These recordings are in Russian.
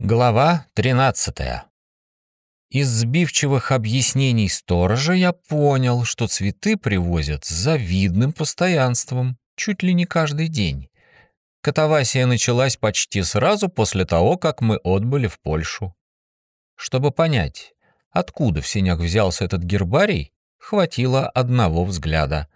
Глава 13. Из сбивчивых объяснений сторожа я понял, что цветы привозят с завидным постоянством, чуть ли не каждый день. Катавасия началась почти сразу после того, как мы отбыли в Польшу. Чтобы понять, откуда в сенях взялся этот гербарий, хватило одного взгляда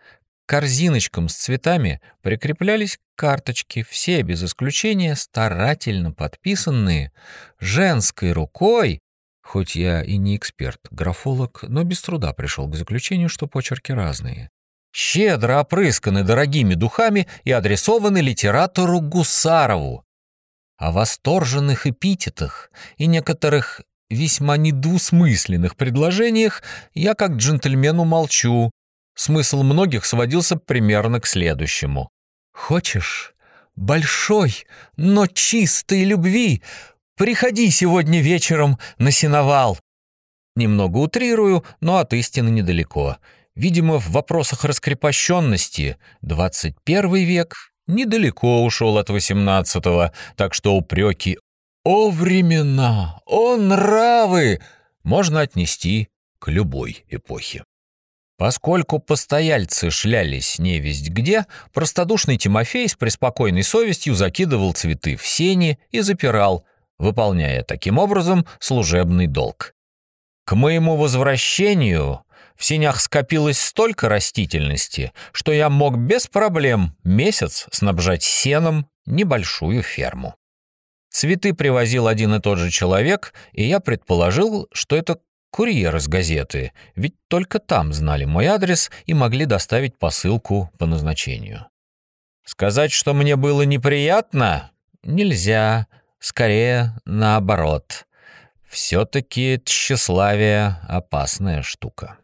корзиночкам с цветами прикреплялись карточки, все без исключения старательно подписанные женской рукой, хоть я и не эксперт, графолог, но без труда пришел к заключению, что почерки разные. Щедро опрысканы дорогими духами и адресованы литератору Гусарову. О восторженных эпитетах и некоторых весьма недвусмысленных предложениях я как джентльмену молчу, Смысл многих сводился примерно к следующему. «Хочешь большой, но чистой любви? Приходи сегодня вечером на сеновал». Немного утрирую, но от истины недалеко. Видимо, в вопросах раскрепощенности 21 век недалеко ушел от 18-го, так что упреки «О времена! О нравы!» можно отнести к любой эпохе. Поскольку постояльцы шлялись невесть где, простодушный Тимофей с преспокойной совестью закидывал цветы в сени и запирал, выполняя таким образом служебный долг. К моему возвращению в сенях скопилось столько растительности, что я мог без проблем месяц снабжать сеном небольшую ферму. Цветы привозил один и тот же человек, и я предположил, что это Курьер из газеты, ведь только там знали мой адрес и могли доставить посылку по назначению. Сказать, что мне было неприятно, нельзя, скорее наоборот. Все-таки тщеславие — опасная штука.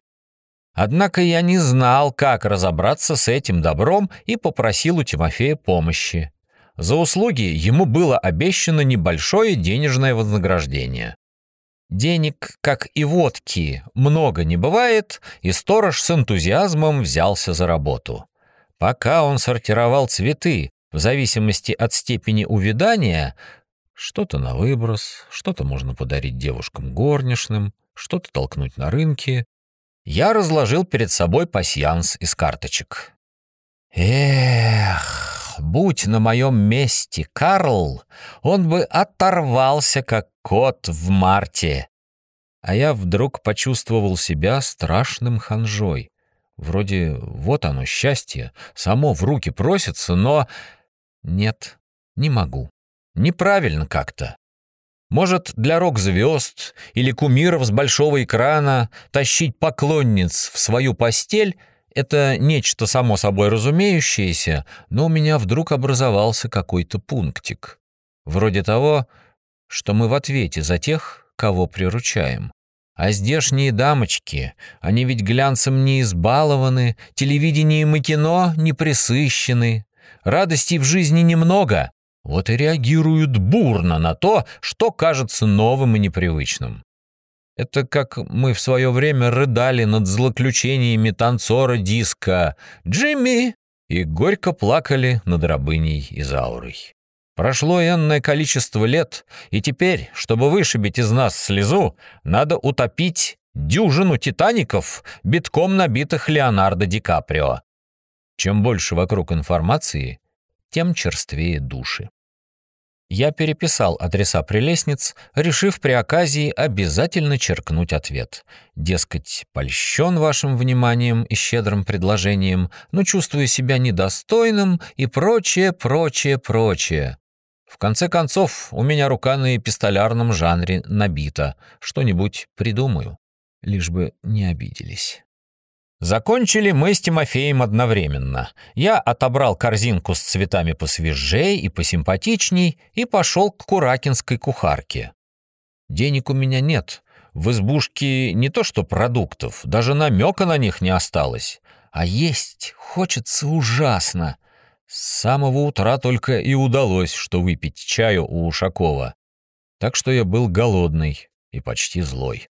Однако я не знал, как разобраться с этим добром и попросил у Тимофея помощи. За услуги ему было обещано небольшое денежное вознаграждение. Денег, как и водки, много не бывает, и сторож с энтузиазмом взялся за работу. Пока он сортировал цветы, в зависимости от степени увядания, что-то на выброс, что-то можно подарить девушкам горничным, что-то толкнуть на рынке, я разложил перед собой пасьянс из карточек. Эх, будь на моем месте Карл, он бы оторвался, как кот в марте. А я вдруг почувствовал себя страшным ханжой. Вроде вот оно, счастье, само в руки просится, но... Нет, не могу. Неправильно как-то. Может, для рок-звезд или кумиров с большого экрана тащить поклонниц в свою постель — это нечто само собой разумеющееся, но у меня вдруг образовался какой-то пунктик. Вроде того, что мы в ответе за тех, кого приручаем. А здешние дамочки, они ведь глянцем не избалованы, телевидением и кино не присыщены. Радостей в жизни немного, вот и реагируют бурно на то, что кажется новым и непривычным. Это как мы в свое время рыдали над злоключениями танцора диска «Джимми!» и горько плакали над рабыней Изаурой. Прошло энное количество лет, и теперь, чтобы вышибить из нас слезу, надо утопить дюжину «Титаников», битком набитых Леонардо Ди Каприо. Чем больше вокруг информации, тем черствее души. Я переписал адреса прелестниц, решив при оказии обязательно черкнуть ответ. Дескать, польщен вашим вниманием и щедрым предложением, но чувствую себя недостойным и прочее, прочее, прочее. В конце концов, у меня рука на эпистолярном жанре набита. Что-нибудь придумаю, лишь бы не обиделись. Закончили мы с Тимофеем одновременно. Я отобрал корзинку с цветами посвежей и посимпатичней и пошел к куракинской кухарке. Денег у меня нет. В избушке не то что продуктов, даже намека на них не осталось. А есть хочется ужасно. С самого утра только и удалось, что выпить чаю у Ушакова. Так что я был голодный и почти злой.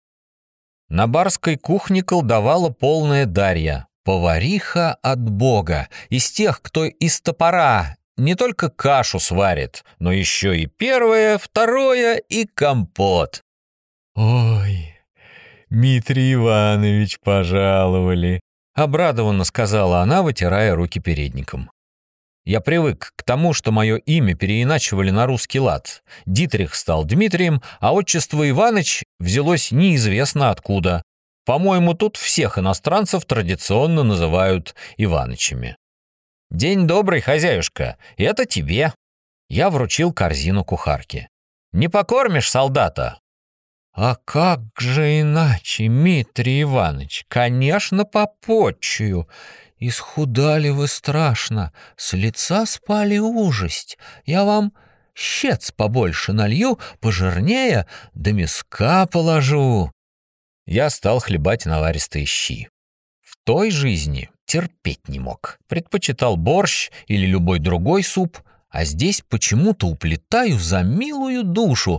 На барской кухне колдовала полная Дарья, повариха от бога, из тех, кто из топора не только кашу сварит, но еще и первое, второе и компот. «Ой, Дмитрий Иванович пожаловали», — обрадованно сказала она, вытирая руки передником. Я привык к тому, что мое имя переиначивали на русский лад. Дитрих стал Дмитрием, а отчество Иваныч взялось неизвестно откуда. По-моему, тут всех иностранцев традиционно называют Иванычами. «День добрый, хозяюшка, это тебе». Я вручил корзину кухарке. «Не покормишь солдата?» «А как же иначе, Дмитрий Иванович? Конечно, попотчую. Исхудали вы страшно, с лица спали ужасть. Я вам щец побольше налью, пожирнее, до миска положу». Я стал хлебать наваристые щи. В той жизни терпеть не мог. Предпочитал борщ или любой другой суп, а здесь почему-то уплетаю за милую душу.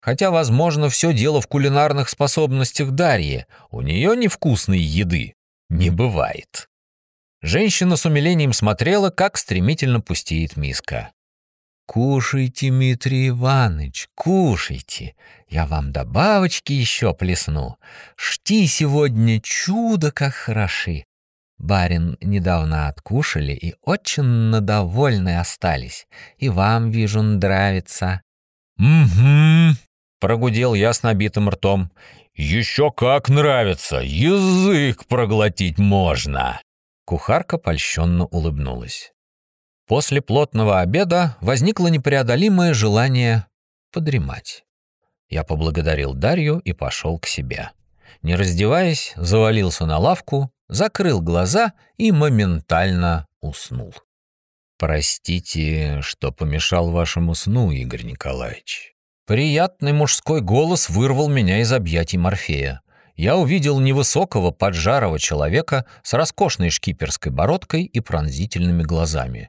Хотя, возможно, все дело в кулинарных способностях Дарьи. У нее невкусной еды не бывает. Женщина с умилением смотрела, как стремительно пустеет миска. «Кушайте, Дмитрий Иванович, кушайте. Я вам добавочки еще плесну. Шти сегодня чудо как хороши. Барин недавно откушали и очень довольны остались. И вам, вижу, нравится». «Угу», — прогудел я с набитым ртом. «Еще как нравится! Язык проглотить можно!» Кухарка польщенно улыбнулась. После плотного обеда возникло непреодолимое желание подремать. Я поблагодарил Дарью и пошел к себе. Не раздеваясь, завалился на лавку, закрыл глаза и моментально уснул. «Простите, что помешал вашему сну, Игорь Николаевич». Приятный мужской голос вырвал меня из объятий Морфея я увидел невысокого поджарого человека с роскошной шкиперской бородкой и пронзительными глазами.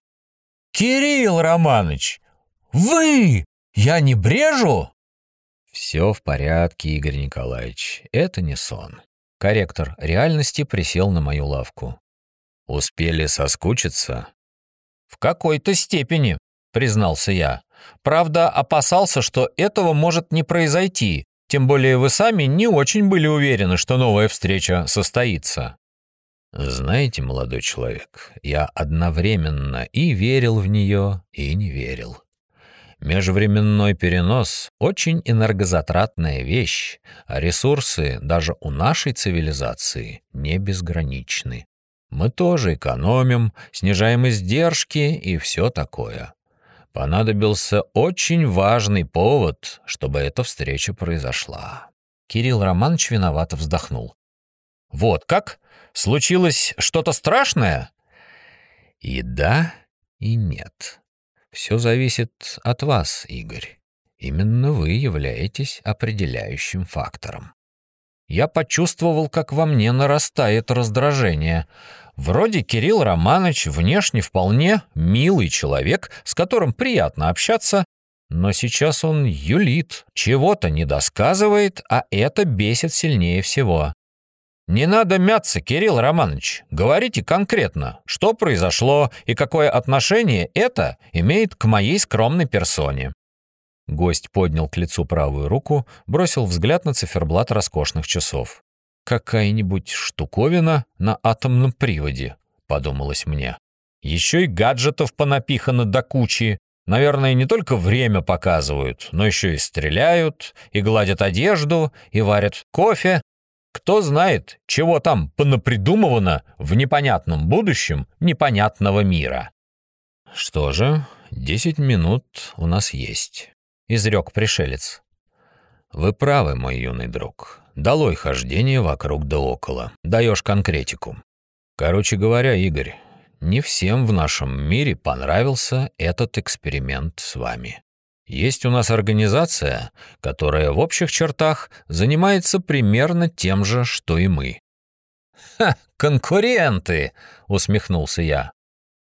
«Кирилл Романович! Вы! Я не брежу?» «Все в порядке, Игорь Николаевич, это не сон». Корректор реальности присел на мою лавку. «Успели соскучиться?» «В какой-то степени», — признался я. «Правда, опасался, что этого может не произойти, тем более вы сами не очень были уверены, что новая встреча состоится. Знаете, молодой человек, я одновременно и верил в нее, и не верил. Межвременной перенос — очень энергозатратная вещь, а ресурсы даже у нашей цивилизации не безграничны. Мы тоже экономим, снижаем издержки и все такое понадобился очень важный повод, чтобы эта встреча произошла. Кирилл Романович виновато вздохнул. «Вот как? Случилось что-то страшное?» «И да, и нет. Все зависит от вас, Игорь. Именно вы являетесь определяющим фактором». Я почувствовал, как во мне нарастает раздражение — Вроде Кирилл Романович внешне вполне милый человек, с которым приятно общаться, но сейчас он юлит, чего-то недосказывает, а это бесит сильнее всего. «Не надо мяться, Кирилл Романович. Говорите конкретно, что произошло и какое отношение это имеет к моей скромной персоне». Гость поднял к лицу правую руку, бросил взгляд на циферблат роскошных часов. «Какая-нибудь штуковина на атомном приводе», — подумалось мне. «Еще и гаджетов понапихано до кучи. Наверное, не только время показывают, но еще и стреляют, и гладят одежду, и варят кофе. Кто знает, чего там понапридумывано в непонятном будущем непонятного мира». «Что же, десять минут у нас есть», — изрек пришелец. «Вы правы, мой юный друг. Долой хождение вокруг да около. Даешь конкретику. Короче говоря, Игорь, не всем в нашем мире понравился этот эксперимент с вами. Есть у нас организация, которая в общих чертах занимается примерно тем же, что и мы. «Ха, конкуренты!» — усмехнулся я.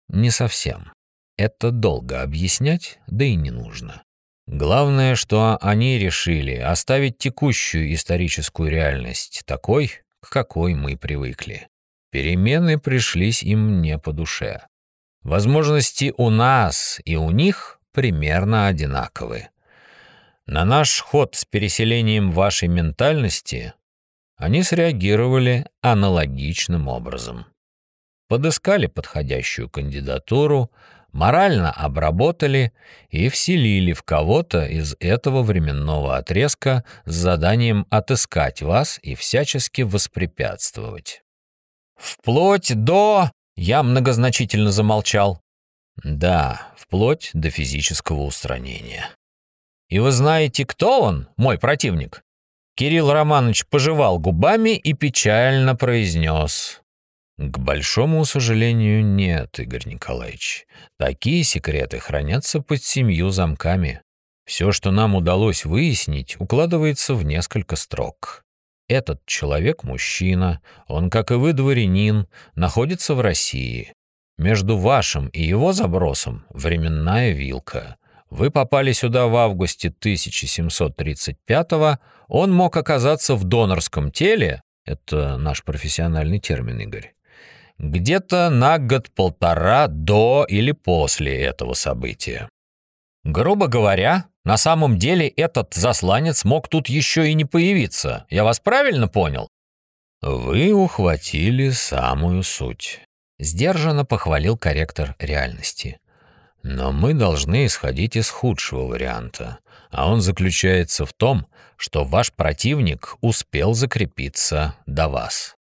«Не совсем. Это долго объяснять, да и не нужно. Главное, что они решили оставить текущую историческую реальность такой, к какой мы привыкли. Перемены пришлись им не по душе. Возможности у нас и у них примерно одинаковы. На наш ход с переселением вашей ментальности они среагировали аналогичным образом. Подыскали подходящую кандидатуру, морально обработали и вселили в кого-то из этого временного отрезка с заданием отыскать вас и всячески воспрепятствовать. Вплоть до... Я многозначительно замолчал. Да, вплоть до физического устранения. И вы знаете, кто он, мой противник? Кирилл Романович пожевал губами и печально произнес. К большому сожалению, нет, Игорь Николаевич. Такие секреты хранятся под семью замками. Все, что нам удалось выяснить, укладывается в несколько строк. Этот человек мужчина, он, как и вы, дворянин, находится в России. Между вашим и его забросом временная вилка. Вы попали сюда в августе 1735-го, он мог оказаться в донорском теле, это наш профессиональный термин, Игорь, где-то на год-полтора до или после этого события. Грубо говоря, на самом деле этот засланец мог тут еще и не появиться. Я вас правильно понял? Вы ухватили самую суть. Сдержанно похвалил корректор реальности. Но мы должны исходить из худшего варианта, а он заключается в том, что ваш противник успел закрепиться до вас.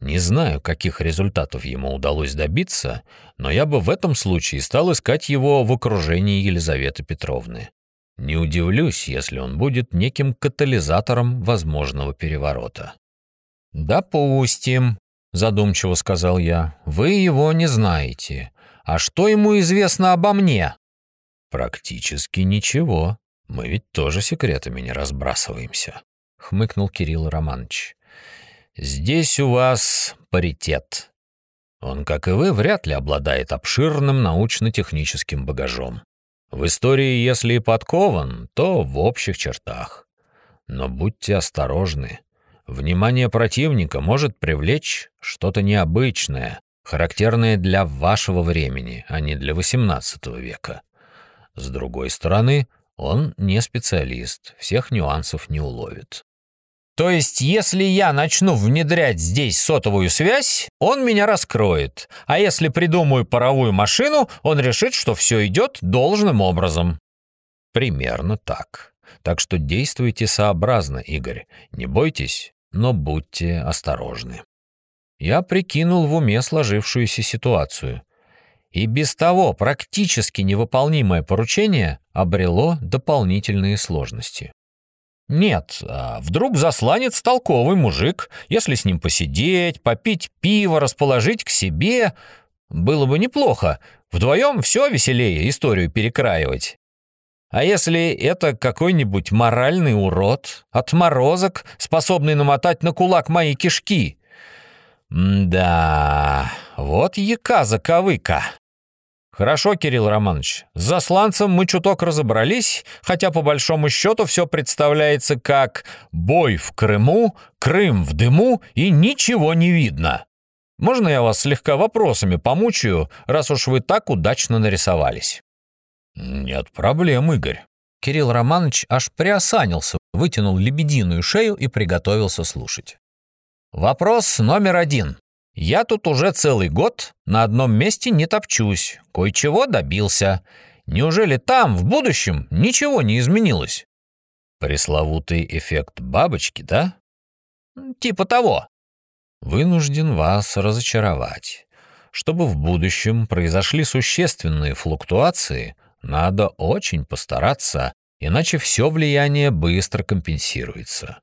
Не знаю, каких результатов ему удалось добиться, но я бы в этом случае стал искать его в окружении Елизаветы Петровны. Не удивлюсь, если он будет неким катализатором возможного переворота. «Допустим», — задумчиво сказал я, — «вы его не знаете. А что ему известно обо мне?» «Практически ничего. Мы ведь тоже секретами не разбрасываемся», — хмыкнул Кирилл Романович. Здесь у вас паритет. Он, как и вы, вряд ли обладает обширным научно-техническим багажом. В истории, если и подкован, то в общих чертах. Но будьте осторожны. Внимание противника может привлечь что-то необычное, характерное для вашего времени, а не для XVIII века. С другой стороны, он не специалист, всех нюансов не уловит. То есть, если я начну внедрять здесь сотовую связь, он меня раскроет. А если придумаю паровую машину, он решит, что все идет должным образом. Примерно так. Так что действуйте сообразно, Игорь. Не бойтесь, но будьте осторожны. Я прикинул в уме сложившуюся ситуацию. И без того практически невыполнимое поручение обрело дополнительные сложности. Нет, а вдруг засланец толковый мужик, если с ним посидеть, попить пиво, расположить к себе, было бы неплохо. Вдвоем все веселее историю перекраивать. А если это какой-нибудь моральный урод, отморозок, способный намотать на кулак мои кишки? да, вот яка-заковыка. «Хорошо, Кирилл Романович, с засланцем мы чуток разобрались, хотя по большому счету все представляется как «бой в Крыму», «Крым в дыму» и ничего не видно. Можно я вас слегка вопросами помучаю, раз уж вы так удачно нарисовались?» «Нет проблем, Игорь». Кирилл Романович аж приосанился, вытянул лебединую шею и приготовился слушать. «Вопрос номер один. Я тут уже целый год на одном месте не топчусь, кое-чего добился. Неужели там, в будущем, ничего не изменилось? Пресловутый эффект бабочки, да? Типа того. Вынужден вас разочаровать. Чтобы в будущем произошли существенные флуктуации, надо очень постараться, иначе все влияние быстро компенсируется.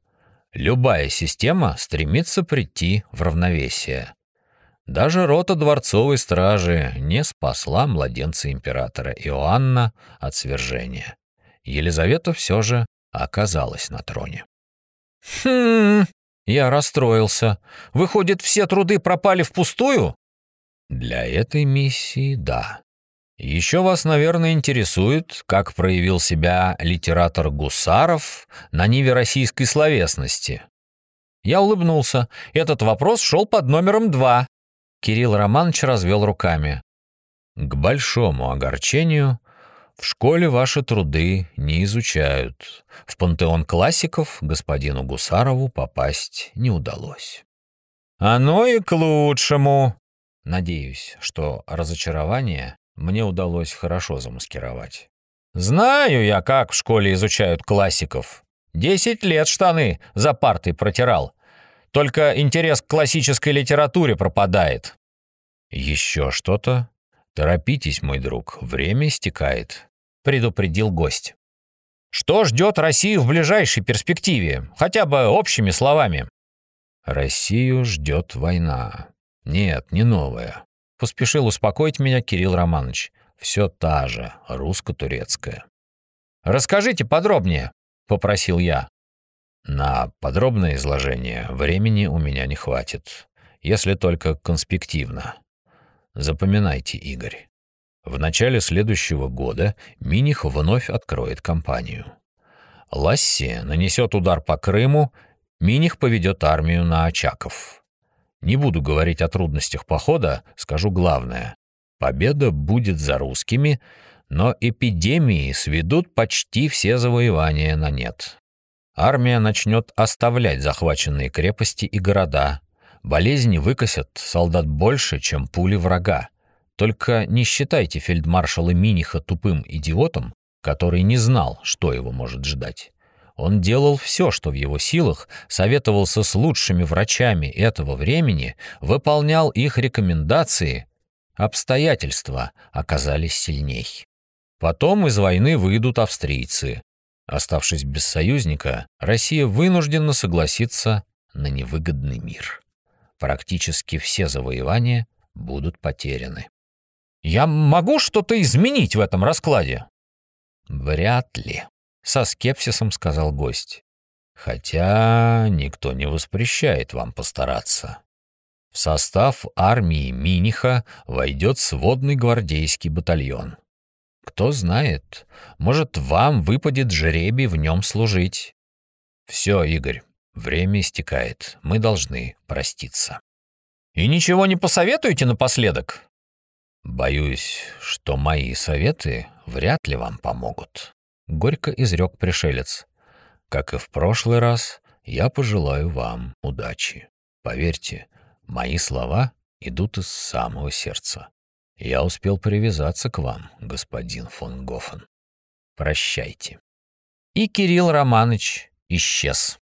Любая система стремится прийти в равновесие. Даже рота дворцовой стражи не спасла младенца императора Иоанна от свержения. Елизавета все же оказалась на троне. «Хм...» Я расстроился. «Выходит, все труды пропали впустую?» «Для этой миссии — да. Еще вас, наверное, интересует, как проявил себя литератор Гусаров на ниве российской словесности». Я улыбнулся. Этот вопрос шел под номером два Кирилл Романович развел руками. К большому огорчению в школе ваши труды не изучают. В пантеон классиков господину Гусарову попасть не удалось. Оно и к лучшему. Надеюсь, что разочарование мне удалось хорошо замаскировать. Знаю я, как в школе изучают классиков. Десять лет штаны за партой протирал. Только интерес к классической литературе пропадает. Еще что-то? Торопитесь, мой друг, время истекает, предупредил гость. Что ждет Россию в ближайшей перспективе, хотя бы общими словами? Россию ждет война. Нет, не новая. Поспешил успокоить меня Кирилл Романович. Все та же, русско-турецкая. «Расскажите подробнее», — попросил я. На подробное изложение времени у меня не хватит, если только конспективно. Запоминайте, Игорь. В начале следующего года Миних вновь откроет кампанию. Ласси нанесет удар по Крыму, Миних поведет армию на Очаков. Не буду говорить о трудностях похода, скажу главное. Победа будет за русскими, но эпидемии сведут почти все завоевания на нет. Армия начнет оставлять захваченные крепости и города. Болезни выкосят солдат больше, чем пули врага. Только не считайте фельдмаршала Миниха тупым идиотом, который не знал, что его может ждать. Он делал все, что в его силах, советовался с лучшими врачами этого времени, выполнял их рекомендации. Обстоятельства оказались сильней. Потом из войны выйдут австрийцы. Оставшись без союзника, Россия вынуждена согласиться на невыгодный мир. Практически все завоевания будут потеряны. «Я могу что-то изменить в этом раскладе?» «Вряд ли», со скепсисом сказал гость. Хотя никто не воспрещает вам постараться. В состав армии Миниха войдет сводный гвардейский батальон. Кто знает, может, вам выпадет жребий в нем служить. Все, Игорь, время истекает, мы должны проститься. И ничего не посоветуете напоследок? Боюсь, что мои советы вряд ли вам помогут. — горько изрек пришелец. «Как и в прошлый раз, я пожелаю вам удачи. Поверьте, мои слова идут из самого сердца. Я успел привязаться к вам, господин фон Гофен. Прощайте». И Кирилл Романович исчез.